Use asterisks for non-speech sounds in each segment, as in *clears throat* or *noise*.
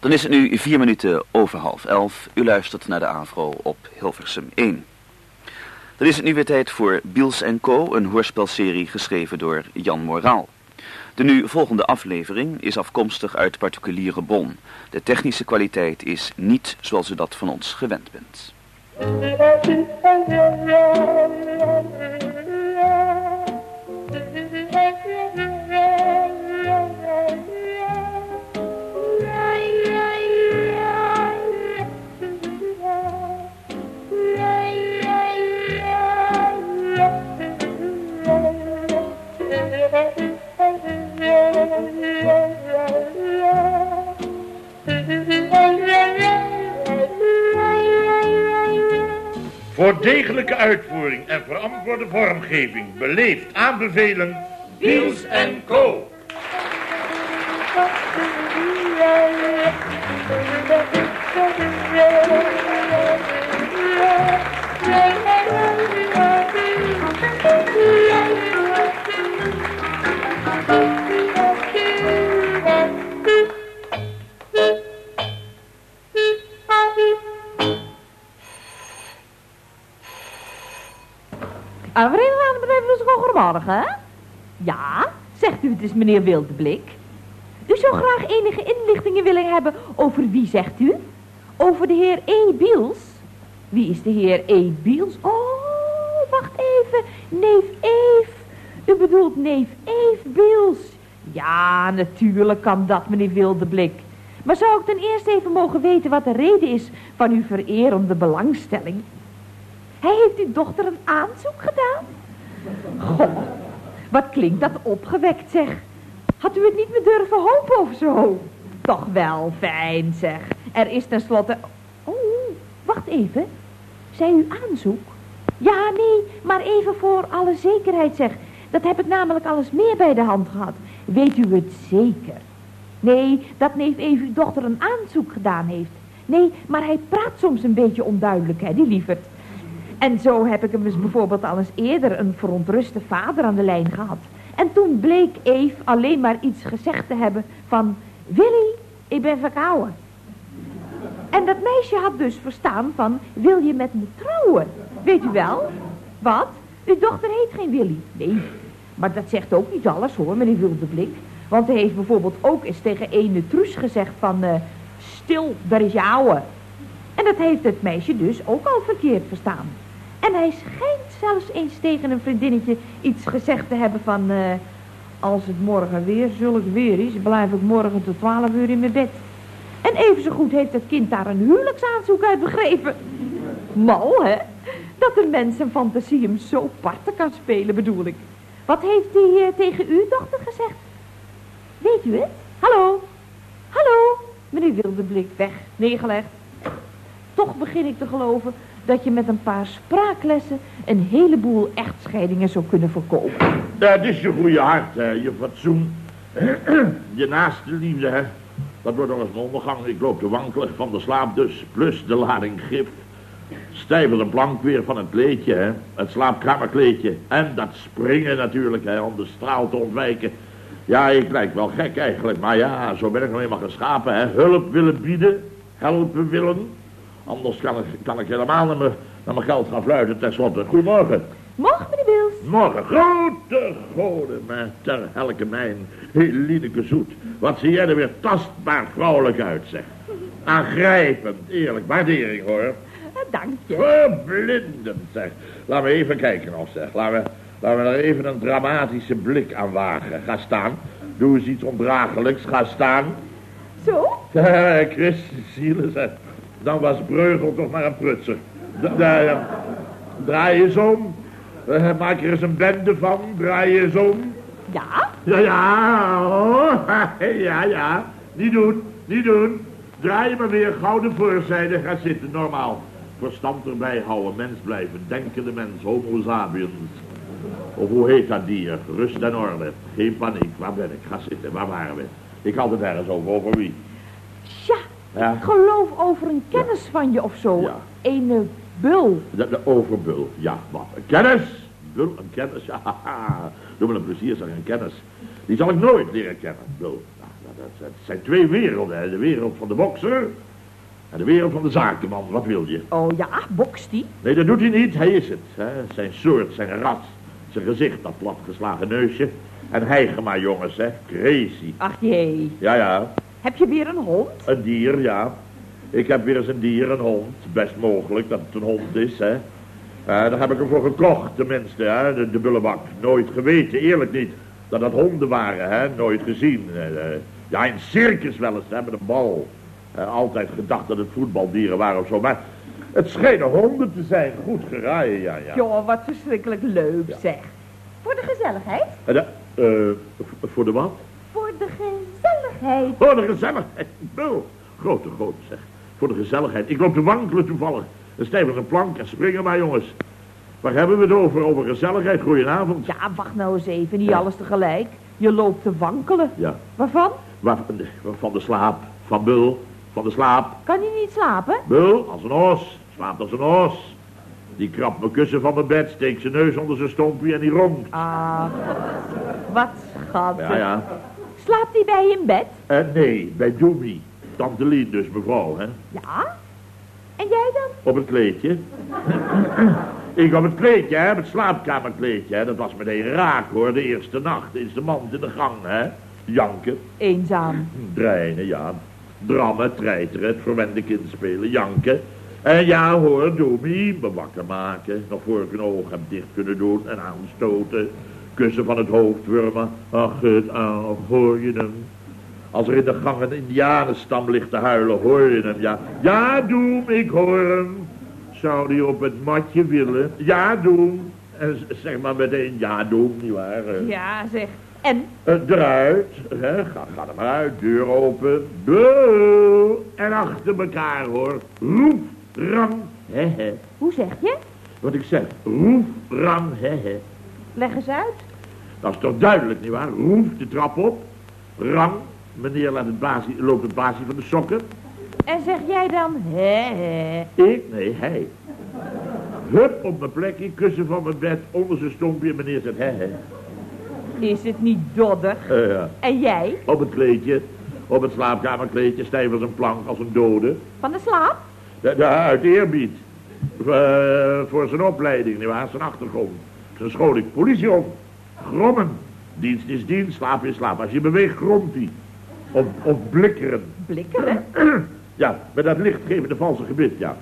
Dan is het nu vier minuten over half elf. U luistert naar de AVRO op Hilversum 1. Dan is het nu weer tijd voor Biels Co., een hoorspelserie geschreven door Jan Moraal. De nu volgende aflevering is afkomstig uit particuliere bron. De technische kwaliteit is niet zoals u dat van ons gewend bent. Voor degelijke uitvoering en verantwoorde vormgeving beleefd aanbevelen... Wiels en Co. Een vereniging bedrijf dus goedemorgen. Ja, zegt u het is meneer Wildeblik. U zou graag enige inlichtingen willen hebben over wie zegt u? Over de heer E. Biels. Wie is de heer E. Biels? Oh, wacht even. Neef Eve. U bedoelt neef Eve Biels. Ja, natuurlijk kan dat, meneer Wildeblik. Maar zou ik ten eerste even mogen weten wat de reden is van uw vererende belangstelling? Hij heeft uw dochter een aanzoek gedaan? Goh, wat klinkt dat opgewekt, zeg. Had u het niet meer durven hopen of zo? Toch wel fijn, zeg. Er is tenslotte... Oh, wacht even. Zei u aanzoek? Ja, nee, maar even voor alle zekerheid, zeg. Dat heb ik namelijk alles meer bij de hand gehad. Weet u het zeker? Nee, dat neef even uw dochter een aanzoek gedaan heeft. Nee, maar hij praat soms een beetje onduidelijk, hè, die lieverd. En zo heb ik hem dus bijvoorbeeld al eens eerder een verontruste vader aan de lijn gehad. En toen bleek Eve alleen maar iets gezegd te hebben van... Willy, ik ben verkouden. En dat meisje had dus verstaan van... Wil je met me trouwen? Weet u wel? Wat? Uw dochter heet geen Willy. Nee, maar dat zegt ook niet alles hoor, meneer Wildeblik. Want hij heeft bijvoorbeeld ook eens tegen ene Truus gezegd van... eh, stil, daar is je ouwe. En dat heeft het meisje dus ook al verkeerd verstaan. En hij schijnt zelfs eens tegen een vriendinnetje iets gezegd te hebben van... eh, als het morgen weer zulk weer is, blijf ik morgen tot twaalf uur in mijn bed. En even zo goed heeft het kind daar een huwelijksaanzoek uit begrepen. Mal, hè? Dat een mens zijn fantasie hem zo parten kan spelen, bedoel ik. Wat heeft hij eh, tegen uw dochter gezegd? Weet u het? Hallo? Hallo? Meneer Wildeblik, weg, neergelegd. Toch begin ik te geloven dat je met een paar spraaklessen een heleboel echtscheidingen zou kunnen voorkomen. Dat is je goede hart, hè, je fatsoen. *clears throat* je naaste liefde, hè. Dat wordt nog eens een ondergang. Ik loop te wankelen van de slaap dus, plus de lading gif. Als een plank weer van het kleedje, hè. Het slaapkamerkleedje. En dat springen natuurlijk, hè, om de straal te ontwijken. Ja, ik lijk wel gek eigenlijk, maar ja, zo ben ik nou eenmaal geschapen, hè. Hulp willen bieden, helpen willen. Anders kan ik, kan ik helemaal naar mijn, naar mijn geld gaan fluiten, tenslotte. Goedemorgen. Morgen, meneer Wils. Morgen, grote goden, maar ter helke mijn, Helineke Zoet. Wat zie jij er weer tastbaar vrouwelijk uit, zeg. Aangrijpend, eerlijk, waardering hoor. Eh, dank je. Verblindend, zeg. Laten we even kijken nog, zeg. Laten we, laten we er even een dramatische blik aan wagen. Ga staan. Doe eens iets ondraaglijks. Ga staan. Zo? *laughs* Christus zielen, zeg. Dan was Breugel toch maar een prutser. Da- draai eens om. Eh, Maak er eens een bende van. Draai eens om. Ja? Ja, ja, oh, *laughs* ja, ja. Niet doen, niet doen. Draai maar weer gouden voorzijde. Ga zitten, normaal. Verstand erbij houden, mens blijven. Denkende mens, homo sapiens. Of hoe heet dat dier? Rust en orde. Geen paniek. Waar ben ik? Ga zitten, waar waren we? Ik had het ergens over. Over wie? Ja, Ja. ik geloof over een kennis van je of zo. Ja. Ene bul. De, de overbul. Ja, wat? Een kennis? Bul, een kennis? *laughs* Ja. Doe me een plezier, zeg, een kennis. Die zal ik nooit leren kennen. Bul. Ja, dat, dat zijn twee werelden. hè. De wereld van de bokser en de wereld van de zakenman. Wat wil je? Oh ja, bokst die? Nee, dat doet hij niet. Hij is het. Hè. Zijn soort, zijn ras, zijn gezicht, dat platgeslagen neusje. En hijgen maar, jongens, hè. Crazy. Ach jee. Ja, ja. Heb je weer een hond? Een dier, ja. Ik heb weer eens een dier, een hond. Best mogelijk dat het een hond is, hè. Eh, daar heb ik hem voor gekocht, tenminste, hè. De, de bullebak. Nooit geweten, eerlijk niet, dat dat honden waren, hè. Nooit gezien. Eh, eh, ja, in circus wel eens, hè, met een bal. Altijd gedacht dat het voetbaldieren waren of zo, maar... Het schijnen honden te zijn. Goed geraaien, ja, ja. Joh, wat verschrikkelijk leuk zeg. Voor de gezelligheid? De- eh, voor de wat? Voor de gezelligheid. Voor de gezelligheid. Bul. Grote, grote zeg. Voor de gezelligheid. Ik loop te wankelen toevallig. Een plank en springen maar, jongens. Waar hebben we het over? Over gezelligheid. Goedenavond. Ja, wacht nou eens even, niet alles tegelijk. Je loopt te wankelen. Ja. Waarvan? Waar, van de slaap. Van Bul. Van de slaap. Kan je niet slapen? Bul, als een os. Slaapt als een os. Die krabt mijn kussen van mijn bed, steekt zijn neus onder zijn stompje en die ronkt. Ah, wat schattig. Ja, ja. Slaapt hij bij je in bed? En nee, bij Doemie. Tante Lien dus, mevrouw, hè. Ja. En jij dan? Op het kleedje. *clears throat* Ik op het kleedje, hè, het slaapkamerkleedje, hè. Dat was meteen raak, hoor, de eerste nacht. Is de man in de gang, hè. Janken, Eenzaam. *clears throat* dreinen, ja. Drammen, treiteren, het verwende kind spelen, janken. En ja, hoor, Doemie, me wakker maken. Nog voor ik een oog heb dicht kunnen doen en aanstoten. Kussen van het hoofd wurmen. Ach, het aan, hoor je hem? Als er in de gang een indianenstam ligt te huilen, hoor je hem, ja. Ja, Doem, ik hoor hem. Zou die op het matje willen? Ja, Doem. En zeg maar meteen, ja, Doem, nietwaar? Eh, Ja, zeg. En? eh, eruit, hè? Ga, ga er maar uit, deur open. Boe, en achter elkaar, hoor. Roef, ram, hè. Hoe zeg je? Wat ik zeg, roef, ram, hè. Leg eens uit. Dat is toch duidelijk, nietwaar? Roef de trap op. Ram, meneer laat het basie, loopt het basie van de sokken. En zeg jij dan, hè, hè. Ik? Nee, hij. Hup op mijn plekje, kussen van mijn bed, onder zijn stompje, meneer zegt, hè, hè. Is het niet doddig? Eh, ja. En jij? Op het kleedje, op het slaapkamerkleedje, stijf als een plank, als een dode. Van de slaap? De, de uit eerbied. Eh, voor zijn opleiding, nietwaar, zijn achtergrond. Zijn scholing, politie ook. Grommen. Dienst is dienst, slaap is slaap. Als je beweegt, gromt hij. Of, of blikkeren. Blikkeren? *clears throat* Ja, met dat lichtgevende valse gebit, ja.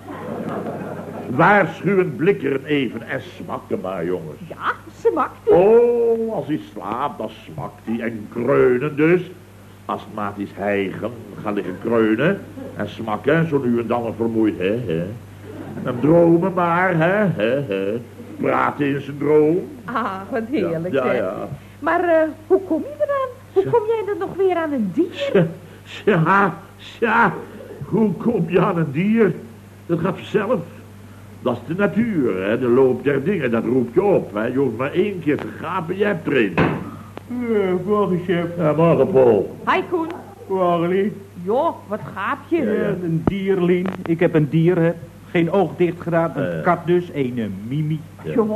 Waarschuwend blikkeren even en smakken maar, jongens. Ja, smakt hij. Oh, als hij slaapt, dan smakt hij. En kreunen dus. Astmatisch hijgen, gaan liggen kreunen. En smakken, zo nu en dan een vermoeid, hè, hè. En dromen maar, hè, hè, hè. Praten in zijn droom. Ah, wat heerlijk, Ja, zeg. ja. Maar eh, hoe kom je eraan? Hoe kom jij dan nog weer aan een dier? Ja, ja, hoe kom je aan een dier? Dat gaat vanzelf. Dat is de natuur, hè, de loop der dingen, dat roept je op. Hè. Je hoeft maar één keer te gapen, je hebt erin. Ja, morgen, chef. Ja, morgen, Paul. Hi, Koen. Morgen, Lien. Joh, wat gaap je? Ja, een dier, Lien. Ik heb een dier, hè. Geen oog dicht gedaan. Een Eh. kat dus. Een mimi. Ja. Joh,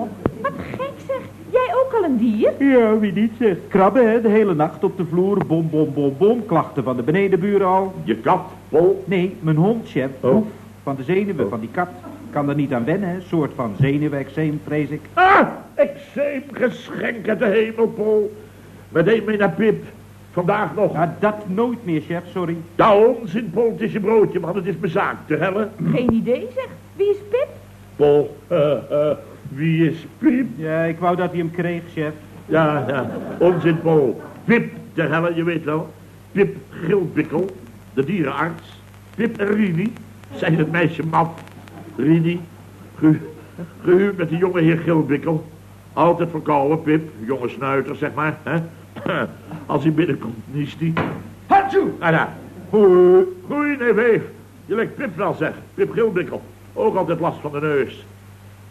wat gek zeg. Jij ook al een dier? Ja, wie niet zegt. Krabben, hè. De hele nacht op de vloer. Bom, bom, bom, bom. Klachten van de benedenburen al. Je kat, Paul. Nee, mijn hond, chef. Oh. Oef, van de zenuwen Oh. van die kat. Kan er niet aan wennen, hè. Soort van zenuwexeem, vrees ik. Ah, exeem, geschenk uit de hemel, Paul. Meteen mee naar Pip. Vandaag nog. Ja, dat nooit meer, chef. Sorry. Paul, het is je broodje, man. Het is mijn zaak, te hellen. Geen idee zeg. Wie is Pip? Paul, eh, eh, wie is Pip? Ja, ik wou dat hij hem kreeg, chef. Ja, ja, onzin, Paul. Pip, te helle, je weet wel. Pip Gilbikkel, de dierenarts. Pip en Rini zijn het meisje maf. Rini, ge, gehuwd met de jonge heer Gilbikkel. Altijd verkouden, Pip. Jonge snuiter, zeg maar. Hè? *laughs* Als hij binnenkomt, niest hij. Hatsjoe! Ah, ja. Goeie, goeie, nee, weef. Je lijkt Pip wel, zeg. Pip Gilbikkel. Ook altijd last van de neus.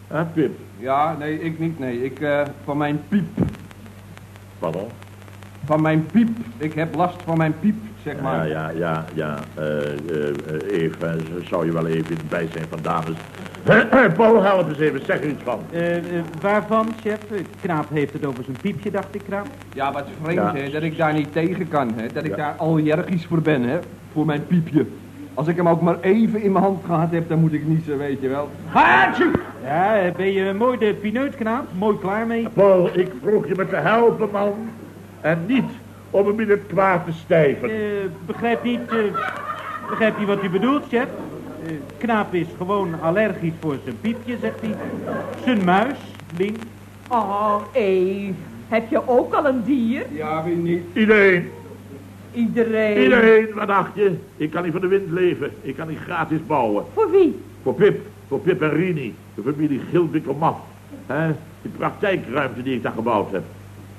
Hè, Pip? Ja, nee, ik niet, nee. Ik, eh, van mijn piep. Pardon? Van mijn piep. Ik heb last van mijn piep, zeg maar. Ja, ja, ja, ja. eh eh even, zou je wel even in het bijzijn van dames... *clears throat* Paul, help eens even, zeg er iets van. Eh, eh, waarvan, chef? Eh, Knaap heeft het over zijn piepje, dacht ik, Knaap. Ja, wat vreemd, Ja. hè, dat ik daar niet tegen kan, hè. Dat ik Ja. daar allergisch voor ben, hè. Voor mijn piepje. Als ik hem ook maar even in mijn hand gehad heb, dan moet ik niet zo, weet je wel. Haatje! Ja, ben je mooi de pineut, Knaap? Mooi klaar mee? Paul, ik vroeg je me te helpen, man. En niet om hem in het kwaad te stijven. Eh, begrijp niet, eh, begrijp niet wat u bedoelt, chef? Eh, Knaap is gewoon allergisch voor zijn piepje, zegt hij. Zijn muis, Lien. Oh, Eve. Heb je ook al een dier? Ja, wie niet? Iedereen, Iedereen. iedereen, wat dacht je? Ik kan niet van de wind leven. Ik kan niet gratis bouwen. Voor wie? Voor Pip, voor Pip en Rini, de familie Gilbikkelmaf. hè? Die praktijkruimte die ik daar gebouwd heb.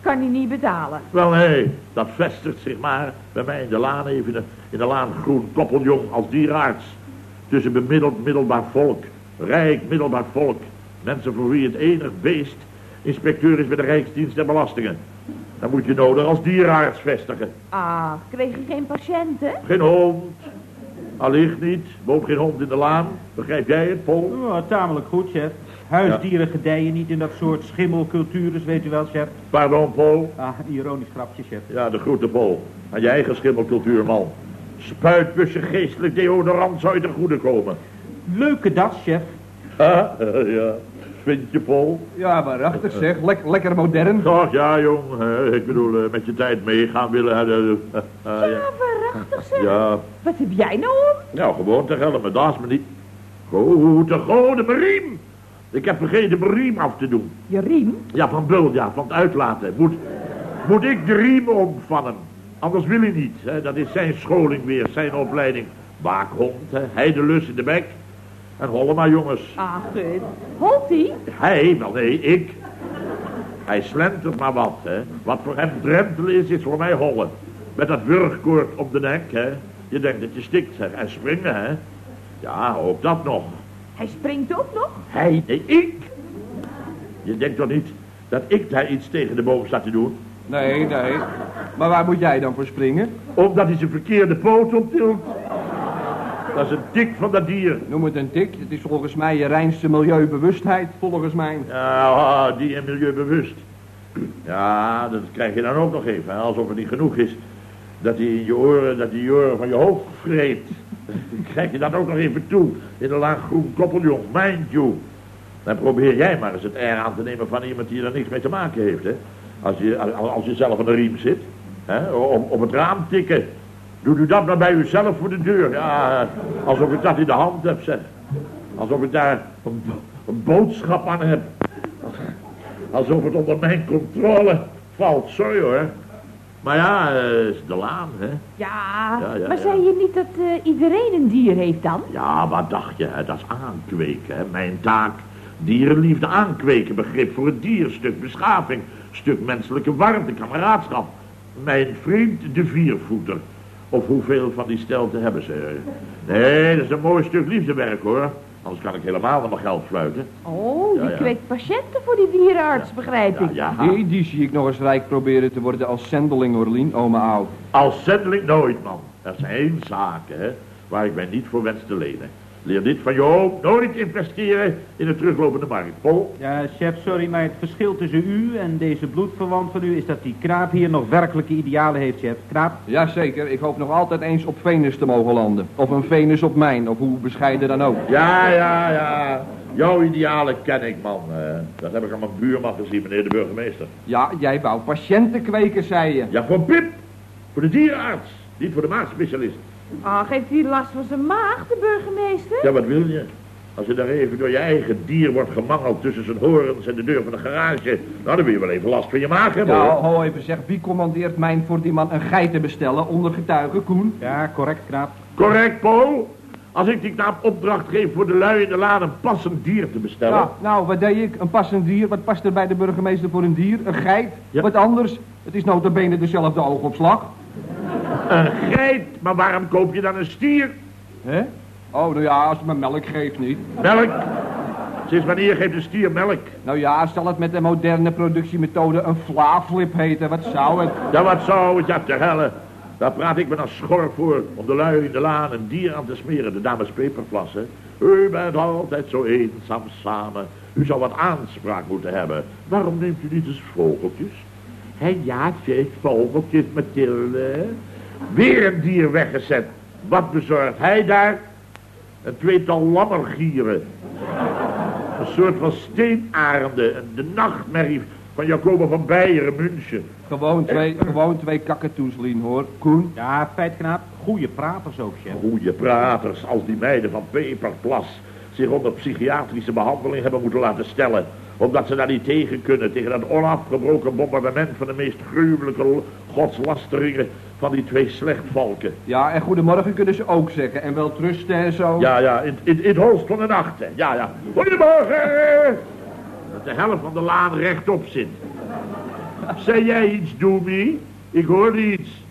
Kan hij niet betalen. Wel, nee, dat vestigt zich maar bij mij in de laan even, in de, in de laan groen koppeljong als dierenarts. Tussen bemiddeld middelbaar volk, rijk middelbaar volk. Mensen voor wie het enig beest inspecteur is bij de Rijksdienst der Belastingen. Dan moet je nodig als dierenarts vestigen. Ah, kreeg je geen patiënten? Geen hond, allicht niet, woont geen hond in de laan. Begrijp jij het, Paul? Oh, tamelijk goed, chef. Huisdieren gedijen niet in dat soort schimmelcultures, weet u wel, chef? Pardon, Paul. Ah, ironisch grapje, chef. Ja, de groete, Paul. Aan je eigen schimmelcultuur, man. Spuitbussen geestelijk deodorant zou je ten goede komen. Leuke das, chef. Ha, *laughs* ja. Vind je, Paul? Ja, waarachtig zeg. Lek- lekker modern. Och, ja, jong. eh, Ik bedoel, eh, met je tijd meegaan willen. hè, eh, Ja, waarachtig zeg. ja. Wat heb jij nou om? Nou, gewoon te gelden, maar dat is me niet. Goed, te goden, mijn riem. Ik heb vergeten mijn riem af te doen. Je riem? Ja, van Bul, ja, van het uitlaten. Moet, moet ik de riem om van hem? Anders wil hij niet. Hè? Dat is zijn scholing weer, zijn opleiding. Waakhond, hè? heidelus in de bek. En hollen maar, jongens. Ah, gut. Holt hij? Hij, wel nee, ik. Hij slentert maar wat, hè. Wat voor hem drentelen is, is voor mij hollen. Met dat wurgkoord op de nek, hè. Je denkt dat je stikt, zeg. En springen, hè. Ja, ook dat nog. Hij springt ook nog? Hij, nee, ik. Je denkt toch niet dat ik daar iets tegen de boom sta te doen? Nee, nee. Maar waar moet jij dan voor springen? Omdat hij zijn verkeerde poot optilt. Dat is een tik van dat dier. Noem het een tik. Het is volgens mij je reinste milieubewustheid, volgens mij. Ja, ah, die en milieubewust. Ja, dat krijg je dan ook nog even. Alsof het niet genoeg is dat hij in je oren, dat je oren van je hoofd vreet. *laughs* Krijg je dat ook nog even toe. In een laag groen koppeljong, mind you. Dan probeer jij maar eens het air aan te nemen van iemand die er niks mee te maken heeft, hè. Als je, als je zelf aan de riem zit. Hè, op, op het raam tikken. Doe u dat maar bij uzelf voor de deur. Ja, alsof ik dat in de hand heb, zeg. Alsof ik daar een, bo- een boodschap aan heb. Alsof het onder mijn controle valt. Sorry hoor. Maar ja, eh, is de laan, hè. Ja, Ja, ja, maar ja. zei je niet dat eh, iedereen een dier heeft dan? Ja, wat dacht je, hè? dat is aankweken, hè? Mijn taak. Dierenliefde aankweken, begrip voor het dier, stuk beschaving, stuk menselijke warmte, kameraadschap. Mijn vriend, de viervoeter. Of hoeveel van die stelten hebben ze? Nee, dat is een mooi stuk liefdewerk, hoor. Anders kan ik helemaal naar mijn geld fluiten. Oh, je ja. kweekt patiënten voor die dierenarts, begrijp Ja, ik. ja. Die, die zie ik nog eens rijk proberen te worden als zendeling, Orlien, oma oud. Als zendeling nooit, man. Er zijn zaken, hè, waar ik mij niet voor wens te lenen. Leer dit van je oom. Nooit investeren in de teruglopende markt. Paul? Ja, chef, sorry, maar het verschil tussen u en deze bloedverwant van u is dat die knaap hier nog werkelijke idealen heeft, chef. Knaap? Jazeker, ik hoop nog altijd eens op Venus te mogen landen. Of een Venus op mijn, of hoe bescheiden dan ook. Ja, ja, ja. Jouw idealen ken ik, man. Eh, dat heb ik aan mijn buurman gezien, meneer de burgemeester. Ja, jij wou patiënten kweken, zei je. Ja, voor Pip. Voor de dierenarts. Niet voor de maagspecialist. Ah, geeft hij last van zijn maag, de burgemeester? Ja, wat wil je? Als je daar even door je eigen dier wordt gemangeld tussen zijn horens en de deur van de garage... Nou, dan wil je wel even last van je maag hebben, Nou, hoor. ho even zeg, wie commandeert mijn voor die man een geit te bestellen onder getuige, Koen? Ja, correct, knaap. Correct, Paul? Als ik die knaap opdracht geef voor de lui in de laan een passend dier te bestellen... Ja, nou, wat deed ik? Een passend dier. Wat past er bij de burgemeester voor een dier? Een geit? Ja. Wat anders? Het is nota bene dezelfde oogopslag. Een geit, maar waarom koop je dan een stier? Hè? Oh, nou ja, als het me melk geeft niet. Melk? Sinds wanneer geeft een stier melk? Nou ja, zal het met de moderne productiemethode een flaaflip heten? Wat zou het? Ja, wat zou het, ja, te helle. Daar praat ik me dan schor voor om de lui in de laan een dier aan te smeren, de dames peperplassen. U bent altijd zo eenzaam samen. U zou wat aanspraak moeten hebben. Waarom neemt u niet eens vogeltjes? Hé, ja, zeg, vogeltjes, Mathilde. Weer een dier weggezet. Wat bezorgt hij daar? Een tweetal lammergieren. Een soort van steenarenden. De nachtmerrie van Jacobo van Beieren, München. Gewoon twee, gewoon twee kakatoes, Lien, hoor. Koen? Ja, feitknaap. Goeie praters ook, chef. Goeie praters als die meiden van Peperplas zich onder psychiatrische behandeling hebben moeten laten stellen. Omdat ze daar niet tegen kunnen, tegen dat onafgebroken bombardement van de meest gruwelijke godslasteringen van die twee slechtvalken. Ja, en goedemorgen kunnen ze ook zeggen. En wel trusten en zo. Ja, ja, in, in, in het holst van de nacht, hè. Ja, ja. Goedemorgen! Dat de helft van de laan rechtop zit. Zei jij iets, Doemie? Ik hoorde iets.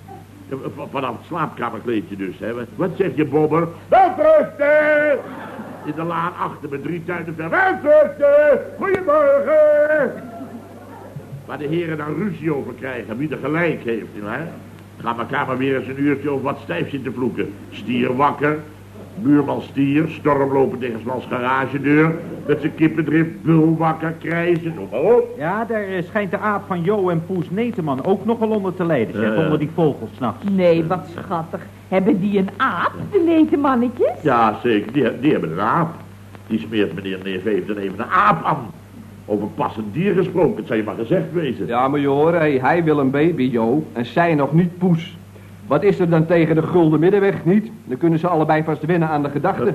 Van- Vanaf het slaapkamerkleedje dus, hè. Wat- zeg je, Bobber? Wel rusten! In de laan achter met drie tuinen ver. Goedemorgen! Waar de heren dan ruzie over krijgen, wie er gelijk heeft, hè? Gaan elkaar maar weer eens een uurtje over wat stijf zitten vloeken. Stier wakker, buurman stier, stormlopen tegen Smans garagedeur, met zijn kippendrift, bul wakker, krijzen, noem maar op. Ja, daar eh, schijnt de aap van Jo en Poes Neteman ook nog wel onder te lijden. Ja, ja. Onder die vogels s'nachts. Nee, wat schattig. Hebben die een aap, de netemannetjes? Ja, zeker, die, die hebben een aap. Die smeert meneer Neef heeft dan even een aap aan. Over passend dier gesproken, het zou je maar gezegd wezen. Ja, maar je hoort, hey, hij wil een baby, Jo. En zij nog niet poes. Wat is er dan tegen de gulden middenweg niet? Dan kunnen ze allebei vast winnen aan de gedachte.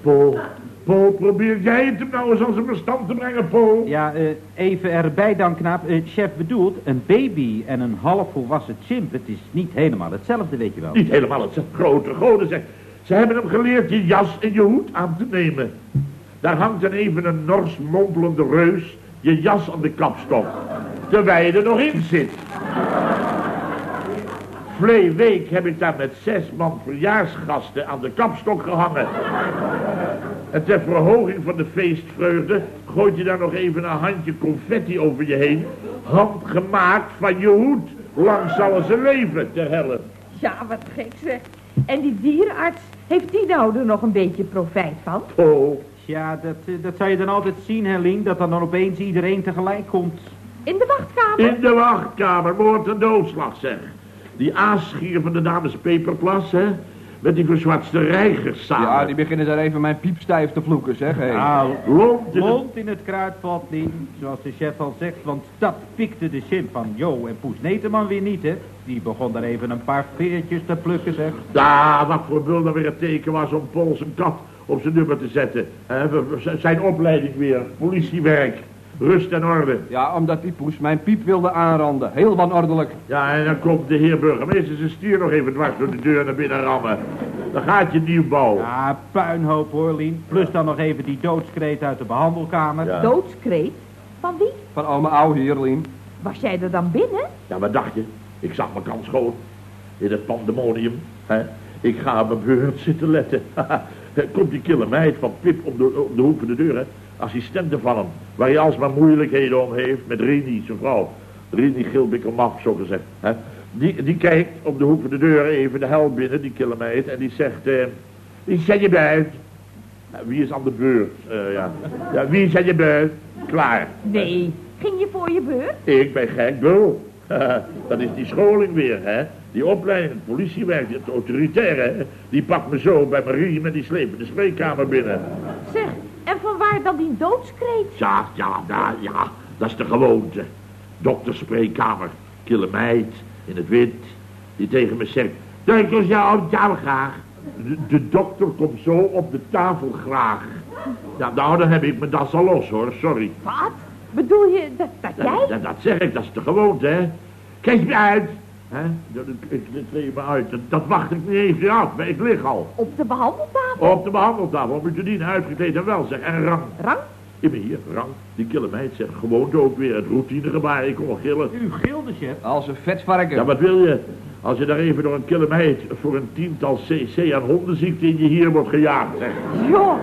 Paul, Paul, probeer jij het hem nou eens aan zijn verstand te brengen, Paul? Ja, eh, even erbij dan, knaap. Eh, chef bedoelt, een baby en een halfvolwassen chimp, het is niet helemaal hetzelfde, weet je wel. Niet helemaal het grote goden zeg. Ze hebben hem geleerd je jas en je hoed aan te nemen. Daar hangt dan even een nors mompelende reus je jas aan de kapstok. Terwijl je er nog in zit. Vlee week heb ik daar met zes man verjaarsgasten aan de kapstok gehangen. En ter verhoging van de feestvreugde gooit je daar nog even een handje confetti over je heen. Handgemaakt van je hoed. Lang zal ze leven, ter helle. Ja, wat gek zeg. En die dierenarts, heeft die nou er nog een beetje profijt van? Oh, Ja, dat, eh, dat zou je dan altijd zien, Helling, dat dan, dan opeens iedereen tegelijk komt. In de wachtkamer? in de wachtkamer, moord en doodslag zeg. Die aasgier van de dames Peperplas, hè? Met die verzwatste reigers samen. Ja, die beginnen daar even mijn piepstijf te vloeken, zeg. Hey. Nou, Lont in in het kruidvat, Lien, zoals de chef al zegt, want dat pikte de chimp van Jo en Poes Neteman weer niet, hè. Die begon daar even een paar veertjes te plukken, zeg. Ja, wat voor bul dan weer het teken was om Paul zijn kat op zijn nummer te zetten. Hè, Zijn opleiding weer, politiewerk, rust en orde. Ja, omdat die poes mijn piep wilde aanranden. Heel wanordelijk. Ja, en dan komt de heer burgemeester zijn stier nog even dwars door de deur naar binnen rammen. Dan gaat je nieuwbouw. Ja, puinhoop hoor, Lien. Plus dan nog even die doodskreet uit de behandelkamer. Ja. Doodskreet? Van wie? Van oma ouw hier, Lien. Was jij er dan binnen? Ja, wat dacht je? Ik zag mijn kans schoon. In het pandemonium. Hè? Ik ga op mijn beurt zitten letten. *laughs* Komt die kille meid van Pip om de, om de hoek van de deur, hè? Assistente van hem. Waar hij alsmaar moeilijkheden om heeft met Rini, zijn vrouw. Rini Gilbikkelmaf, zo gezegd. Hè? Die, die kijkt op de hoek van de deur even de hel binnen, die meid. En die zegt, eh, wie zet je buiten? Nou, wie is aan de beurt? Eh, ja. ja, wie zet je buiten? Klaar. Nee. Ging je voor je beurt? Ik ben gek bul. *laughs* Dat is die scholing weer, hè. Die opleiding, het politiewerk, het autoritaire, hè. Die pakt me zo bij mijn riem en die sleept me de spreekkamer binnen. Zeg, en van waar dan die doodskreet? Ja, ja, ja, ja, dat is de gewoonte. Dokterspreekkamer, kille meid, in het wit, die tegen me zegt... Duikels, ja, op jou graag. De, de dokter komt zo op de tafel graag. Ja, nou, dan heb ik mijn das al los, hoor, sorry. Wat? Bedoel je dat, dat jij? dat, dat zeg ik, dat is de gewoonte, hè. Kijk me uit. Hè? Dat, ik, ik me uit. Dat, dat wacht ik niet even af, maar ik lig al. Op de behandeltafel? Op de behandeltafel, u te dienen, uitgekleed en wel, zeg. En rang. Rang? Ik ben hier, rang. Die kille meid zegt, gewoonte ook weer, het routinegebaar. Ik kon gillen. U gilde, chef. Als een vetvarken. Ja, wat wil je? Als je daar even door een kille meid voor een tiental cc aan hondenziekte in je hier wordt gejaagd, zeg. Joh.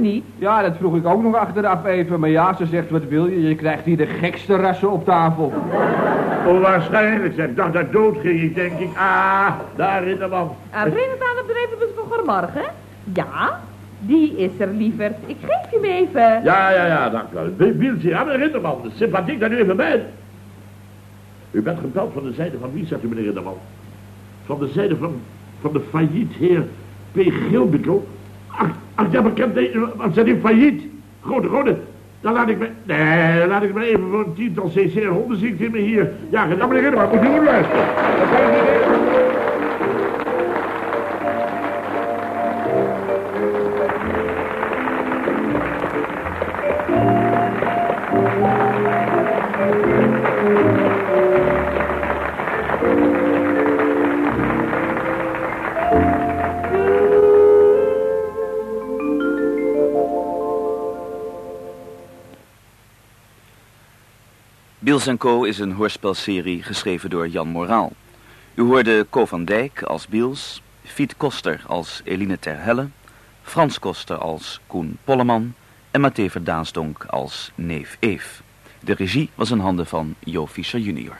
Niet? Ja, dat vroeg ik ook nog achteraf even. Maar ja, ze zegt, wat wil je? Je krijgt hier de gekste rassen op tafel. Onwaarschijnlijk zeg. Ik dacht dat dood ging. Ik denk ik, ah, daar in de man. Uh, breng het aan op de rijberbus van goedemorgen. Ja, die is er, lieverd. Ik geef je hem even. Ja, ja, ja, dank u wel. Bieltje, ja, meneer Rinderman. Sympathiek dat u even bent. U bent gebeld van de zijde van wie, zegt u, meneer Rinderman? Van de zijde van, van de failliet heer P. Gilbikkel. Ach, ja, bekend, wat zijn die failliet? Grote, grote. Dan laat ik me, nee, dan laat ik me even voor een tiental cc hondenziekte in me hier. Ja, ja, meneer Rinderman, moet u goed luisteren. Biels Co. is een hoorspelserie geschreven door Jan Moraal. U hoorde Co van Dijk als Biels, Fiet Koster als Eline Terhelle, Frans Koster als Koen Polleman en Mathé Verdaasdonk als neef Eef. De regie was in handen van Jo Fischer junior.